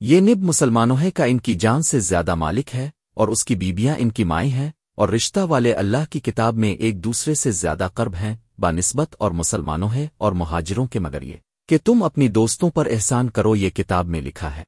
یہ نب مسلمانوں ہے کا ان کی جان سے زیادہ مالک ہے، اور اس کی بیبیاں ان کی مائیں ہیں، اور رشتہ والے اللہ کی کتاب میں ایک دوسرے سے زیادہ قرب ہیں، با نسبت اور مسلمانوں ہے اور مہاجروں کے مگر یہ، کہ تم اپنی دوستوں پر احسان کرو یہ کتاب میں لکھا ہے۔